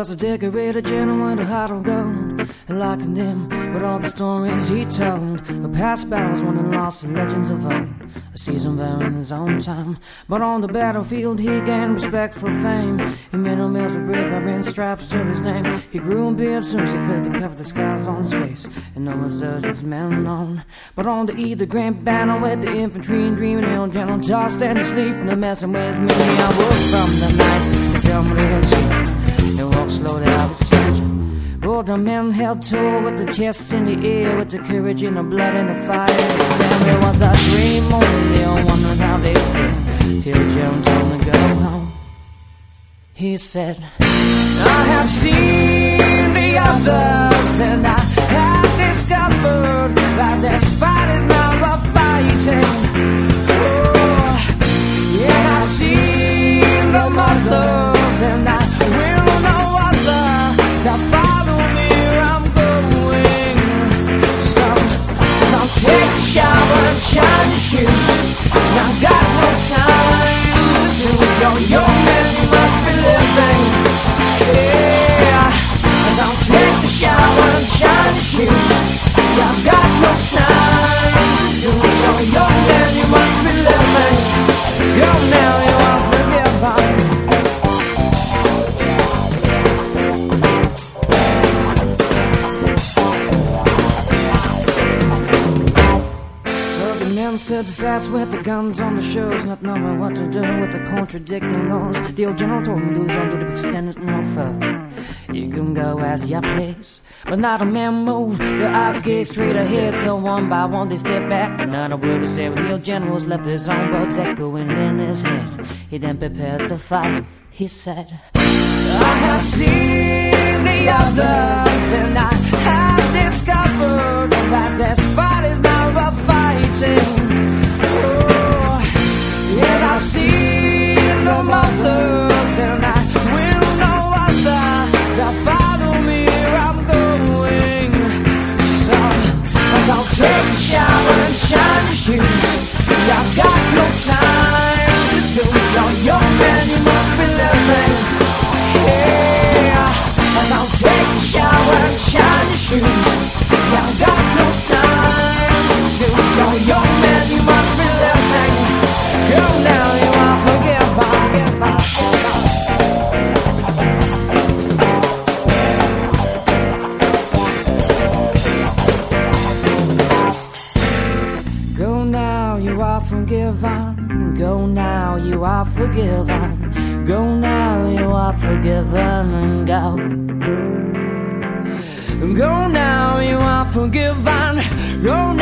was a decorated gentleman with a heart of gold. And like them, with all the stories he told. Of past battles won and lost, and legends of old. A season there in his own time. But on the battlefield, he gained respect for fame. He made no meals with wearing straps to his name. He grew a beard soon as he could to cover the scars on his face. And no one's his men known. But on the either grand banner with the infantry and dreaming, the old general tossed and asleep. And the messing with me, I woke from the night. And tell me little. Slowly out street. Oh, the men held tall with the chest in the air, with the courage and the blood and the fire. Then there was a dream only, all wondered how they feel. Till Jones told me go home. He said, I have seen the others, and I have discovered that this fight is not a fighting. Oh, yeah, I've seen the mothers, and I take a shower and shine your shoes. And I've got no time to lose. You're young the men stood fast with the guns on the shoulders, not knowing what to do with the contradicting laws. The old general told me those to be extended no further. You can go as you please, but not a man moved. Their eyes gazed straight ahead till one by one they stepped back. But not a word was said. The old general was left his own words echoing in his head. He then prepared to fight. He said, I have seen the others, forgiven. Go now, you are forgiven. Go now, you are forgiven. And go. Go now, you are forgiven. Go now.